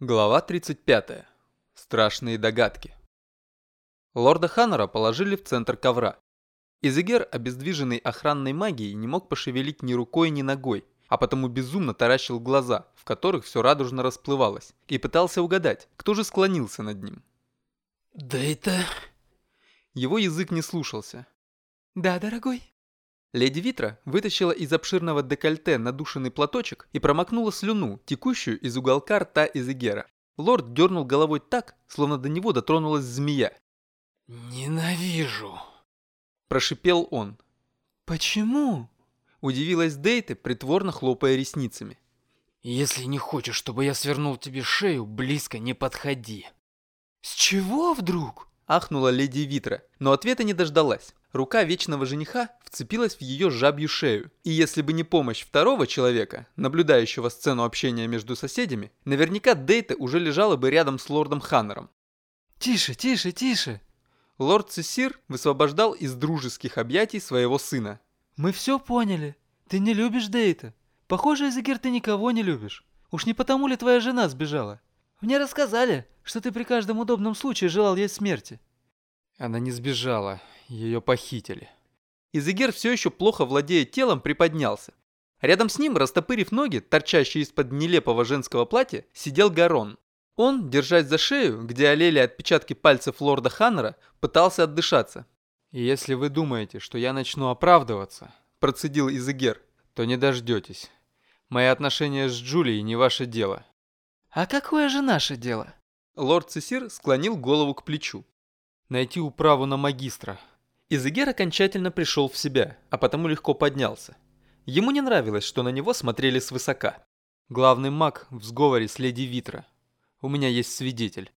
Глава 35. Страшные догадки. Лорда Ханнера положили в центр ковра. Изегер, обездвиженный охранной магией, не мог пошевелить ни рукой, ни ногой, а потому безумно таращил глаза, в которых все радужно расплывалось, и пытался угадать, кто же склонился над ним. «Да это...» Его язык не слушался. «Да, дорогой?» Леди Витра вытащила из обширного декольте надушенный платочек и промокнула слюну, текущую из уголка рта Изегера. Лорд дернул головой так, словно до него дотронулась змея. «Ненавижу!» Прошипел он. «Почему?» Удивилась Дейте, притворно хлопая ресницами. «Если не хочешь, чтобы я свернул тебе шею, близко не подходи». «С чего вдруг?» Ахнула леди Витра, но ответа не дождалась. Рука вечного жениха вцепилась в ее жабью шею, и если бы не помощь второго человека, наблюдающего сцену общения между соседями, наверняка Дейта уже лежала бы рядом с лордом Ханнером. «Тише, тише, тише!» Лорд Цесир высвобождал из дружеских объятий своего сына. «Мы все поняли. Ты не любишь Дейта. Похоже, Эзегер, ты никого не любишь. Уж не потому ли твоя жена сбежала? Мне рассказали, что ты при каждом удобном случае желал ей смерти». Она не сбежала. Ее похитили. Изегер все еще плохо владея телом приподнялся. Рядом с ним, растопырив ноги, торчащие из-под нелепого женского платья, сидел Гарон. Он, держась за шею, где олели отпечатки пальцев лорда Ханнера, пытался отдышаться. «И если вы думаете, что я начну оправдываться», – процедил Изегер, – «то не дождетесь. Мои отношения с Джулией не ваше дело». «А какое же наше дело?» Лорд Цесир склонил голову к плечу. «Найти управу на магистра», Изегер окончательно пришел в себя, а потому легко поднялся. Ему не нравилось, что на него смотрели свысока. Главный маг в сговоре с леди Витра. У меня есть свидетель.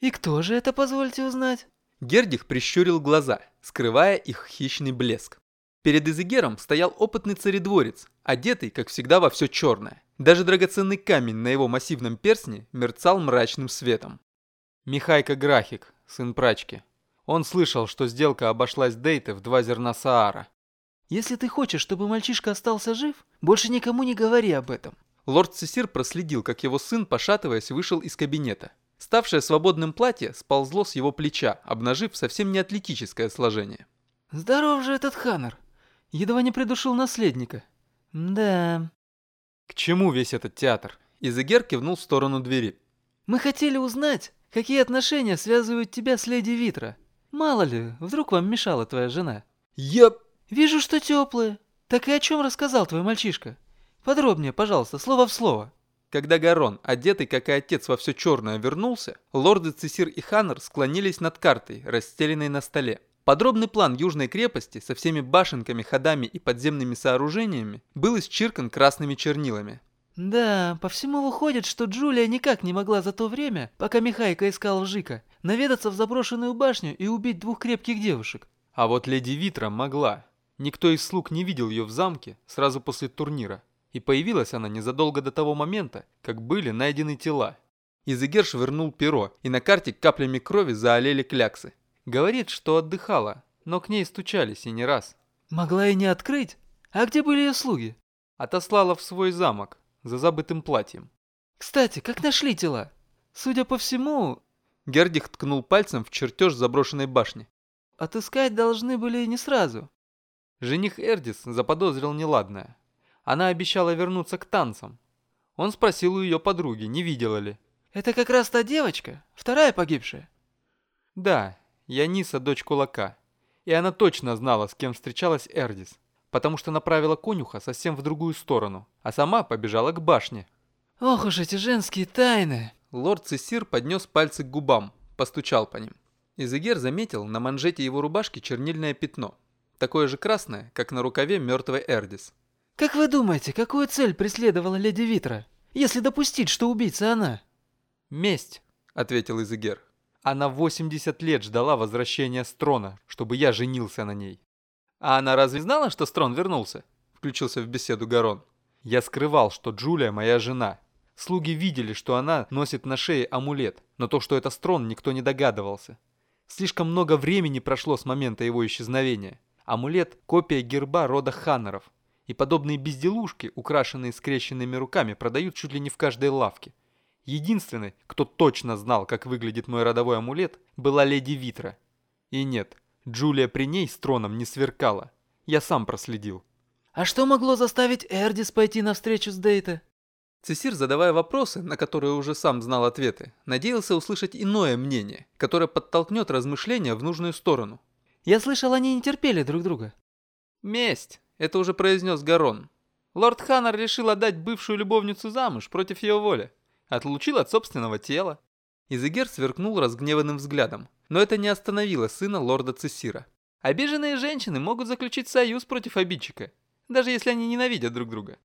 «И кто же это, позвольте узнать?» Гердих прищурил глаза, скрывая их хищный блеск. Перед Изегером стоял опытный царедворец, одетый, как всегда, во все черное. Даже драгоценный камень на его массивном перстне мерцал мрачным светом. Михайка Грахик, сын прачки. Он слышал, что сделка обошлась Дейте в два зерна Саара. «Если ты хочешь, чтобы мальчишка остался жив, больше никому не говори об этом». Лорд Цесир проследил, как его сын, пошатываясь, вышел из кабинета. Ставшее свободным платье сползло с его плеча, обнажив совсем не атлетическое сложение. «Здоров же этот Ханнер! Едва не придушил наследника. Да...» «К чему весь этот театр?» Изегер кивнул в сторону двери. «Мы хотели узнать, какие отношения связывают тебя с леди Витра. Мало ли, вдруг вам мешала твоя жена. Я... Вижу, что теплые. Так и о чем рассказал твой мальчишка? Подробнее, пожалуйста, слово в слово. Когда Гарон, одетый как и отец во все черное, вернулся, лорды Цесир и Ханнер склонились над картой, расстеленной на столе. Подробный план Южной крепости со всеми башенками, ходами и подземными сооружениями был исчеркан красными чернилами. Да, по всему выходит, что Джулия никак не могла за то время, пока Михайка искал Жика, наведаться в заброшенную башню и убить двух крепких девушек. А вот леди Витра могла. Никто из слуг не видел ее в замке сразу после турнира. И появилась она незадолго до того момента, как были найдены тела. Изегер швырнул перо, и на карте каплями крови заолели кляксы. Говорит, что отдыхала, но к ней стучались и не раз. Могла и не открыть? А где были ее слуги? Отослала в свой замок, за забытым платьем. Кстати, как нашли тела? Судя по всему... Гердих ткнул пальцем в чертеж заброшенной башни. Отыскать должны были не сразу. Жених Эрдис заподозрил неладное. Она обещала вернуться к танцам. Он спросил у ее подруги, не видела ли. «Это как раз та девочка? Вторая погибшая?» «Да, Яниса дочь кулака. И она точно знала, с кем встречалась Эрдис потому что направила конюха совсем в другую сторону, а сама побежала к башне. «Ох уж эти женские тайны!» Лорд Цесир поднес пальцы к губам, постучал по ним. Изегер заметил на манжете его рубашки чернильное пятно, такое же красное, как на рукаве мертвой Эрдис. «Как вы думаете, какую цель преследовала леди Витра, если допустить, что убийца она?» «Месть», — ответил Изегер. «Она 80 лет ждала возвращения с трона, чтобы я женился на ней. «А она разве знала, что Строн вернулся?» Включился в беседу Гарон. «Я скрывал, что Джулия моя жена. Слуги видели, что она носит на шее амулет, но то, что это Строн, никто не догадывался. Слишком много времени прошло с момента его исчезновения. Амулет – копия герба рода Ханнеров. И подобные безделушки, украшенные скрещенными руками, продают чуть ли не в каждой лавке. Единственной, кто точно знал, как выглядит мой родовой амулет, была леди Витра. И нет, Джулия при ней с троном не сверкала. Я сам проследил. А что могло заставить Эрдис пойти навстречу с Дейта? Цесир, задавая вопросы, на которые уже сам знал ответы, надеялся услышать иное мнение, которое подтолкнет размышления в нужную сторону. Я слышал, они не терпели друг друга. «Месть», — это уже произнес Гарон. Лорд Ханнер решил отдать бывшую любовницу замуж против ее воли. Отлучил от собственного тела. Изегер сверкнул разгневанным взглядом, но это не остановило сына лорда Цесира. Обиженные женщины могут заключить союз против обидчика, даже если они ненавидят друг друга.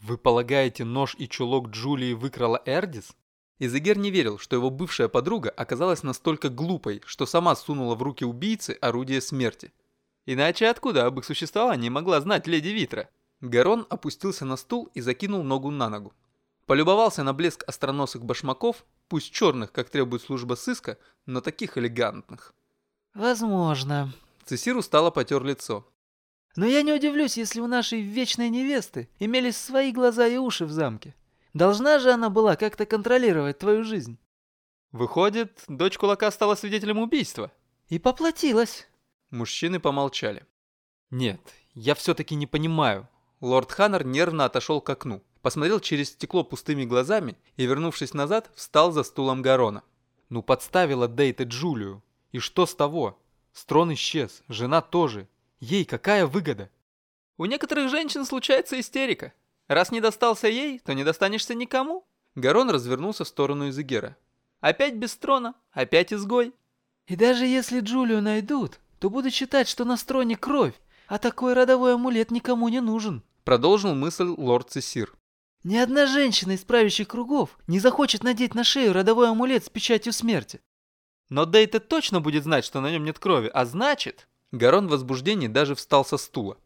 Вы полагаете, нож и чулок Джулии выкрала Эрдис? Изегер не верил, что его бывшая подруга оказалась настолько глупой, что сама сунула в руки убийцы орудие смерти. Иначе откуда об их существовании могла знать леди Витра? Гарон опустился на стул и закинул ногу на ногу. Полюбовался на блеск остроносых башмаков, пусть черных, как требует служба сыска, но таких элегантных. «Возможно». Цесир устало потер лицо. «Но я не удивлюсь, если у нашей вечной невесты имелись свои глаза и уши в замке. Должна же она была как-то контролировать твою жизнь». «Выходит, дочь кулака стала свидетелем убийства?» «И поплатилась». Мужчины помолчали. «Нет, я все-таки не понимаю». Лорд Ханнер нервно отошел к окну, посмотрел через стекло пустыми глазами и, вернувшись назад, встал за стулом Гарона. Ну подставила Дейта Джулию. И что с того? Строн исчез, жена тоже. Ей какая выгода? У некоторых женщин случается истерика. Раз не достался ей, то не достанешься никому. Гарон развернулся в сторону Изегера. Опять без трона, опять изгой. И даже если Джулию найдут, то будут считать, что на строне кровь, а такой родовой амулет никому не нужен. Продолжил мысль лорд Цесир. Ни одна женщина из правящих кругов не захочет надеть на шею родовой амулет с печатью смерти. Но Дейта точно будет знать, что на нем нет крови, а значит... Гарон в возбуждении даже встал со стула.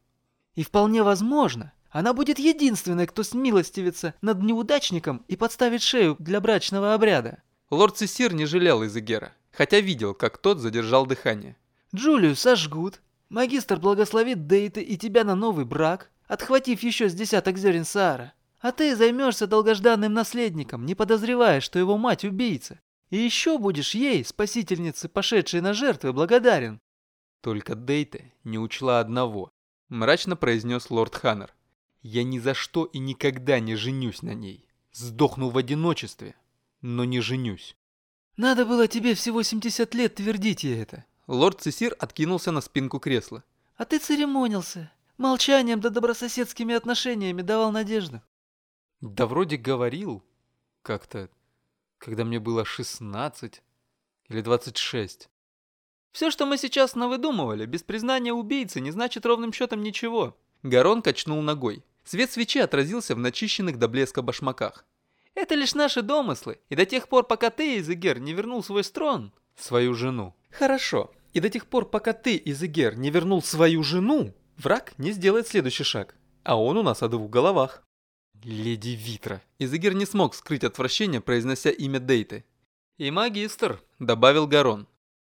И вполне возможно, она будет единственной, кто смилостивится над неудачником и подставит шею для брачного обряда. Лорд Цесир не жалел Изегера, хотя видел, как тот задержал дыхание. Джулию сожгут, магистр благословит Дейта и тебя на новый брак, отхватив еще с десяток зерен Саара. А ты займешься долгожданным наследником, не подозревая, что его мать убийца. И еще будешь ей, спасительнице, пошедшей на жертвы, благодарен. Только Дейта не учла одного, мрачно произнес лорд Ханнер. Я ни за что и никогда не женюсь на ней. Сдохну в одиночестве, но не женюсь. Надо было тебе всего 70 лет твердить ей это. Лорд Цесир откинулся на спинку кресла. А ты церемонился. Молчанием да добрососедскими отношениями давал надежду. Да вроде говорил. Как-то, когда мне было 16 или 26. Все, что мы сейчас навыдумывали, без признания убийцы, не значит ровным счетом ничего. Гарон качнул ногой. Свет свечи отразился в начищенных до блеска башмаках. Это лишь наши домыслы, и до тех пор, пока ты, Изегер, не вернул свой строн, свою жену. Хорошо, и до тех пор, пока ты, Изегер, не вернул свою жену, враг не сделает следующий шаг. А он у нас о двух головах. Леди Витра. Изегер не смог скрыть отвращение, произнося имя Дейты. И магистр, добавил Гарон.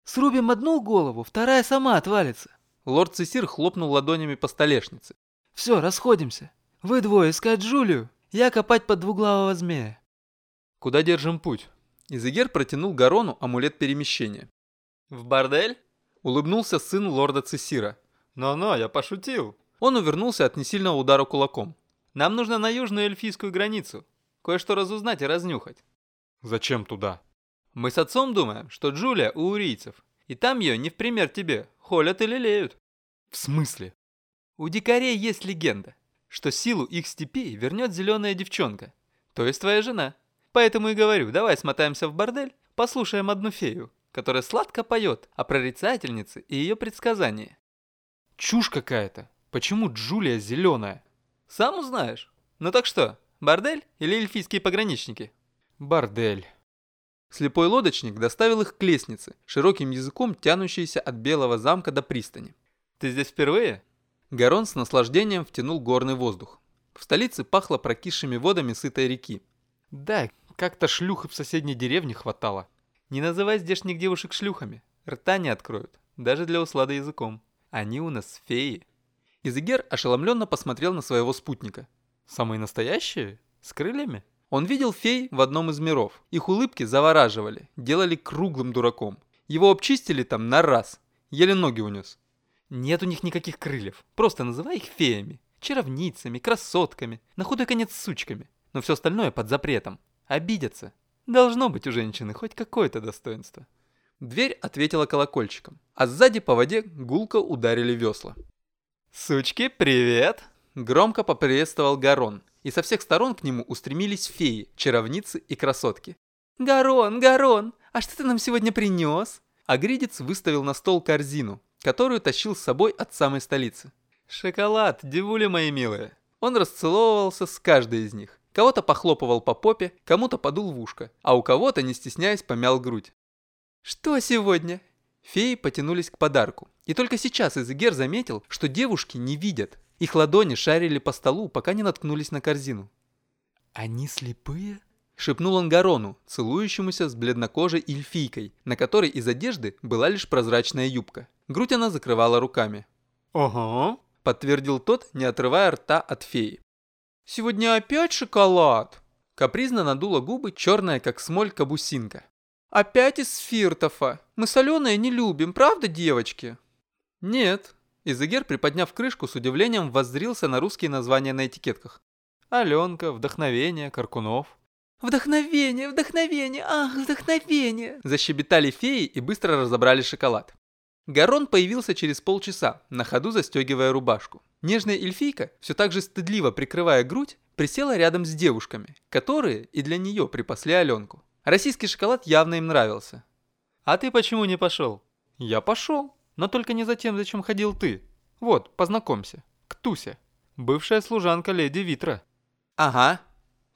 Срубим одну голову, вторая сама отвалится. Лорд Цесир хлопнул ладонями по столешнице. Все, расходимся. Вы двое искать Джулию, я копать под двуглавого змея. Куда держим путь? Изегер протянул Гарону амулет перемещения. В бордель? Улыбнулся сын лорда Цесира. Но-но, я пошутил. Он увернулся от несильного удара кулаком. Нам нужно на южную эльфийскую границу. Кое-что разузнать и разнюхать. Зачем туда? Мы с отцом думаем, что Джулия у урийцев. И там ее не в пример тебе, холят и лелеют. В смысле? У дикарей есть легенда, что силу их степей вернет зеленая девчонка, то есть твоя жена. Поэтому и говорю, давай смотаемся в бордель, послушаем одну фею, которая сладко поет о прорицательнице и ее предсказании. Чушь какая-то. Почему Джулия зеленая? Сам узнаешь. Ну так что, бордель или эльфийские пограничники? Бордель. Слепой лодочник доставил их к лестнице, широким языком тянущейся от белого замка до пристани. «Ты здесь впервые?» Гарон с наслаждением втянул горный воздух. В столице пахло прокисшими водами сытой реки. Да, как-то шлюх в соседней деревне хватало. Не называй здешних девушек шлюхами. Рта не откроют, даже для услада языком. Они у нас феи. Изегер ошеломленно посмотрел на своего спутника. Самые настоящие? С крыльями? Он видел фей в одном из миров. Их улыбки завораживали, делали круглым дураком. Его обчистили там на раз. Еле ноги унес. Нет у них никаких крыльев. Просто называй их феями. Чаровницами, красотками, на худой конец сучками. Но все остальное под запретом. Обидятся. Должно быть у женщины хоть какое-то достоинство. Дверь ответила колокольчиком, а сзади по воде гулко ударили весла. «Сучки, привет!» Громко поприветствовал Гарон, и со всех сторон к нему устремились феи, чаровницы и красотки. «Гарон, Гарон, а что ты нам сегодня принес?» Агридец выставил на стол корзину, которую тащил с собой от самой столицы. «Шоколад, девули мои милые!» Он расцеловывался с каждой из них. Кого-то похлопывал по попе, кому-то подул в ушко, а у кого-то, не стесняясь, помял грудь. «Что сегодня?» Феи потянулись к подарку. И только сейчас Изегер заметил, что девушки не видят. Их ладони шарили по столу, пока не наткнулись на корзину. «Они слепые?» – шепнул он Гарону, целующемуся с бледнокожей эльфийкой, на которой из одежды была лишь прозрачная юбка. Грудь она закрывала руками. «Ага», – подтвердил тот, не отрывая рта от феи. «Сегодня опять шоколад?» Капризно надула губы черная, как смоль, кабусинка. «Опять из Фиртофа. Мы соленое не любим, правда, девочки?» «Нет». Изегер, приподняв крышку, с удивлением воззрился на русские названия на этикетках. «Аленка», «Вдохновение», «Каркунов». «Вдохновение, вдохновение, ах, вдохновение!» Защебетали феи и быстро разобрали шоколад. Гарон появился через полчаса, на ходу застегивая рубашку. Нежная эльфийка, все так же стыдливо прикрывая грудь, присела рядом с девушками, которые и для нее припасли Аленку. Российский шоколад явно им нравился. «А ты почему не пошел?» «Я пошел, но только не за тем, зачем ходил ты. Вот, познакомься. Ктуся, бывшая служанка леди Витра». «Ага».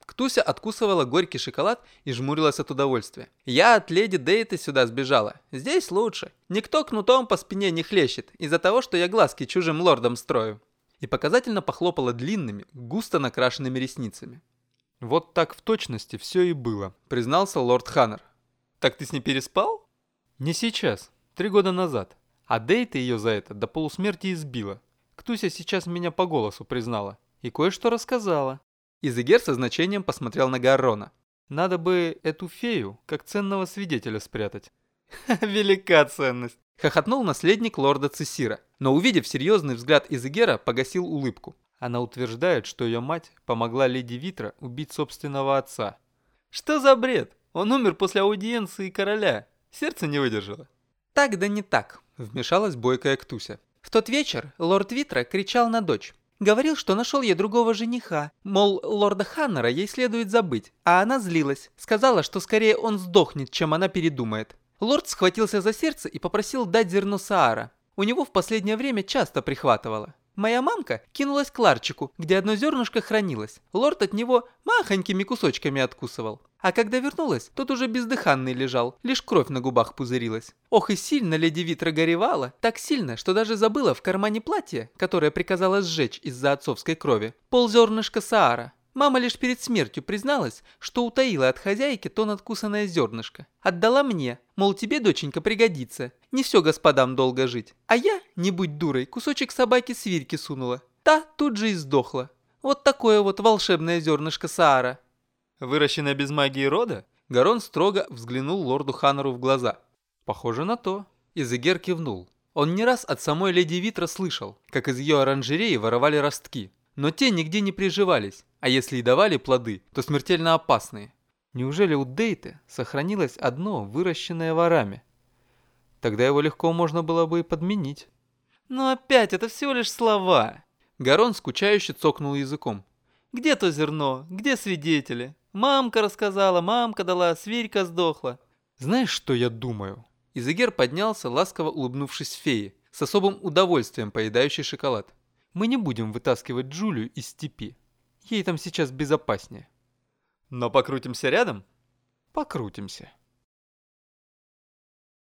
Ктуся откусывала горький шоколад и жмурилась от удовольствия. «Я от леди Дейты сюда сбежала. Здесь лучше. Никто кнутом по спине не хлещет из-за того, что я глазки чужим лордам строю» и показательно похлопала длинными, густо накрашенными ресницами. «Вот так в точности все и было», — признался лорд Ханнер. «Так ты с ней переспал?» «Не сейчас, три года назад. А Дейта ее за это до полусмерти избила. Ктуся сейчас меня по голосу признала и кое-что рассказала». Изегер со значением посмотрел на Гаррона. «Надо бы эту фею как ценного свидетеля спрятать». «Велика ценность!» — хохотнул наследник лорда Цесира но увидев серьезный взгляд Изегера, погасил улыбку. Она утверждает, что ее мать помогла леди Витра убить собственного отца. Что за бред? Он умер после аудиенции короля. Сердце не выдержало. Так да не так, вмешалась бойкая Ктуся. В тот вечер лорд Витра кричал на дочь. Говорил, что нашел ей другого жениха. Мол, лорда Ханнера ей следует забыть. А она злилась. Сказала, что скорее он сдохнет, чем она передумает. Лорд схватился за сердце и попросил дать зерно Саара. У него в последнее время часто прихватывало. Моя мамка кинулась к ларчику, где одно зернышко хранилось. Лорд от него махонькими кусочками откусывал. А когда вернулась, тот уже бездыханный лежал, лишь кровь на губах пузырилась. Ох и сильно леди Витра горевала, так сильно, что даже забыла в кармане платья, которое приказала сжечь из-за отцовской крови, ползернышка Саара. Мама лишь перед смертью призналась, что утаила от хозяйки то надкусанное зернышко. Отдала мне, мол, тебе, доченька, пригодится. Не все господам долго жить. А я, не будь дурой, кусочек собаки свирки сунула. Та тут же и сдохла. Вот такое вот волшебное зернышко Саара. Выращенное без магии рода? Гарон строго взглянул лорду Ханнеру в глаза. Похоже на то. Изегер кивнул. Он не раз от самой леди Витра слышал, как из ее оранжереи воровали ростки. Но те нигде не приживались, а если и давали плоды, то смертельно опасные. Неужели у Дейты сохранилось одно, выращенное ворами? Тогда его легко можно было бы и подменить. Но опять, это всего лишь слова. Гарон скучающе цокнул языком. Где то зерно? Где свидетели? Мамка рассказала, мамка дала, свирька сдохла. Знаешь, что я думаю? Изегер поднялся, ласково улыбнувшись фее, с особым удовольствием поедающей шоколад. Мы не будем вытаскивать Джулию из степи. Ей там сейчас безопаснее. Но покрутимся рядом? Покрутимся.